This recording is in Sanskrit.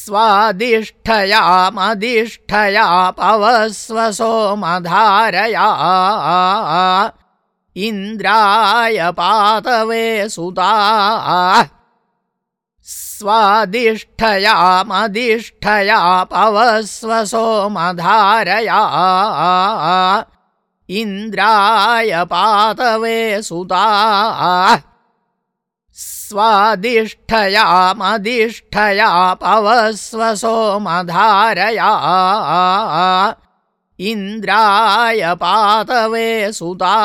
स्वादिष्ठयामधिष्ठया पवस्व सोमधारया इन्द्राय पातवे सुता। स्वादिष्ठयामधिष्ठया पवस्व सोमधारया इन्द्राय पातवे सुता स्वादिष्ठयामधिष्ठया पवस्व सोमधारया। इन्द्राय पातवे सुता